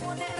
poner